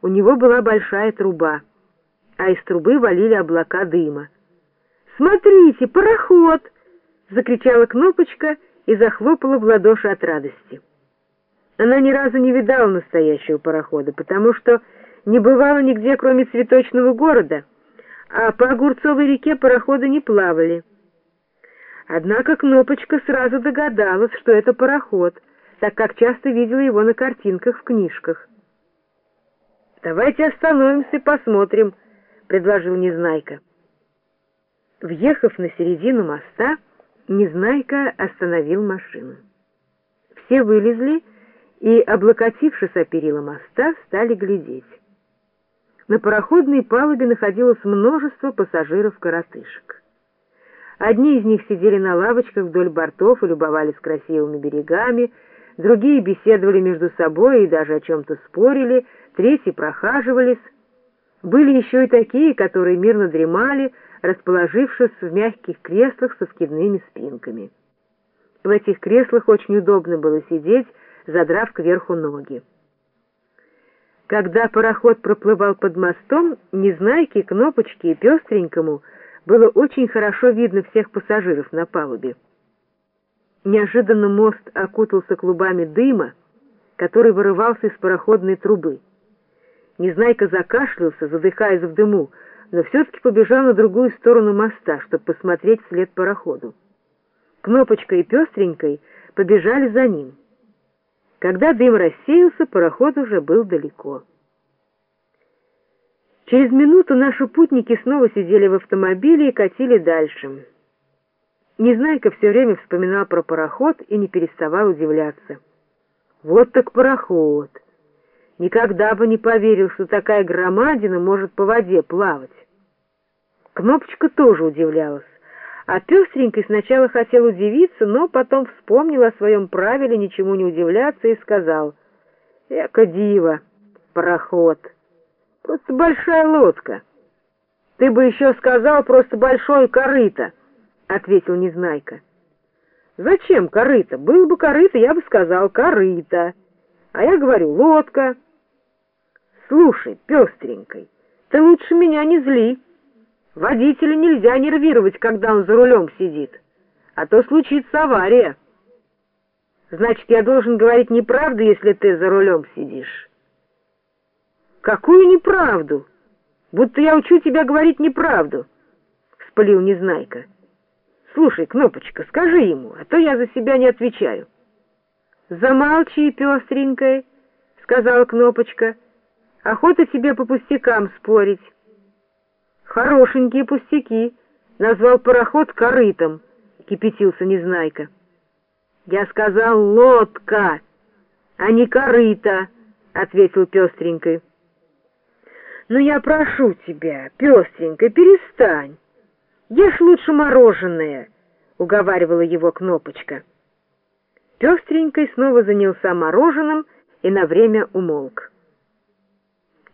У него была большая труба, а из трубы валили облака дыма. «Смотрите, пароход!» — закричала Кнопочка и захлопала в ладоши от радости. Она ни разу не видала настоящего парохода, потому что не бывала нигде, кроме цветочного города, а по Огурцовой реке пароходы не плавали. Однако Кнопочка сразу догадалась, что это пароход, так как часто видела его на картинках в книжках. «Давайте остановимся и посмотрим», — предложил Незнайка. Въехав на середину моста, Незнайка остановил машину. Все вылезли и, облокотившись о перила моста, стали глядеть. На пароходной палубе находилось множество пассажиров-коротышек. Одни из них сидели на лавочках вдоль бортов и любовались красивыми берегами, другие беседовали между собой и даже о чем-то спорили, третьи прохаживались. Были еще и такие, которые мирно дремали, расположившись в мягких креслах со скидными спинками. В этих креслах очень удобно было сидеть, задрав кверху ноги. Когда пароход проплывал под мостом, Незнайке, Кнопочке и Пестренькому было очень хорошо видно всех пассажиров на палубе. Неожиданно мост окутался клубами дыма, который вырывался из пароходной трубы. Незнайка закашлялся, задыхаясь в дыму, но все-таки побежал на другую сторону моста, чтобы посмотреть вслед пароходу. Кнопочка и Пестренькой побежали за ним. Когда дым рассеялся, пароход уже был далеко. Через минуту наши путники снова сидели в автомобиле и катили дальше. Незнайка все время вспоминал про пароход и не переставал удивляться. Вот так пароход! Никогда бы не поверил, что такая громадина может по воде плавать. Кнопочка тоже удивлялась. А пестренький сначала хотел удивиться, но потом вспомнил о своем правиле ничему не удивляться и сказал, «Эка дива, пароход, просто большая лодка». «Ты бы еще сказал просто большое корыто», — ответил Незнайка. «Зачем корыто? Был бы корыто, я бы сказал корыто. А я говорю лодка». «Слушай, пестренькой, ты лучше меня не зли». Водителя нельзя нервировать, когда он за рулем сидит, а то случится авария. Значит, я должен говорить неправду, если ты за рулем сидишь. Какую неправду? Будто я учу тебя говорить неправду, вспылил Незнайка. Слушай, Кнопочка, скажи ему, а то я за себя не отвечаю. Замолчи, пестренькая, сказала Кнопочка. Охота тебе по пустякам спорить. Хорошенькие пустяки. Назвал пароход корытом, кипятился Незнайка. Я сказал лодка, а не корыто, ответил пестренькой. Но я прошу тебя, пестренькой, перестань. Ешь лучше мороженое, уговаривала его Кнопочка. Пестренькой снова занялся мороженым и на время умолк.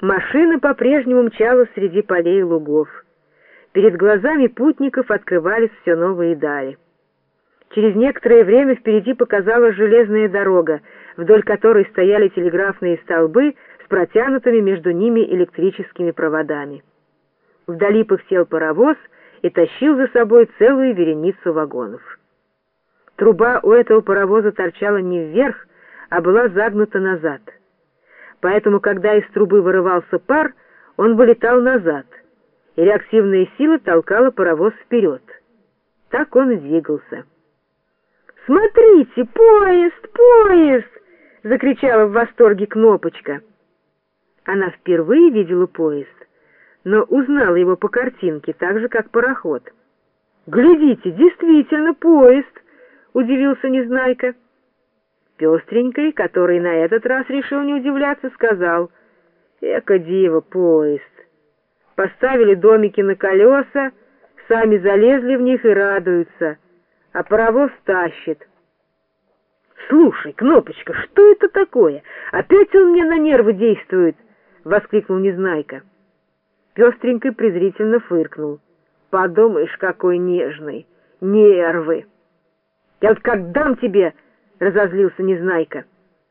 Машина по-прежнему мчалась среди полей и лугов. Перед глазами путников открывались все новые дали. Через некоторое время впереди показалась железная дорога, вдоль которой стояли телеграфные столбы с протянутыми между ними электрическими проводами. Вдали пыхтел паровоз и тащил за собой целую вереницу вагонов. Труба у этого паровоза торчала не вверх, а была загнута назад — поэтому, когда из трубы вырывался пар, он вылетал назад, и реактивная сила толкала паровоз вперед. Так он и двигался. «Смотрите, поезд, поезд!» — закричала в восторге Кнопочка. Она впервые видела поезд, но узнала его по картинке, так же, как пароход. «Глядите, действительно поезд!» — удивился Незнайка. Пестренькой, который на этот раз решил не удивляться, сказал, «Эка дива, поезд!» Поставили домики на колеса, сами залезли в них и радуются, а паровоз тащит. «Слушай, Кнопочка, что это такое? Опять он мне на нервы действует!» — воскликнул Незнайка. Пестренькой презрительно фыркнул. «Подумаешь, какой нежный! Нервы! Я вот как дам тебе...» — разозлился Незнайка.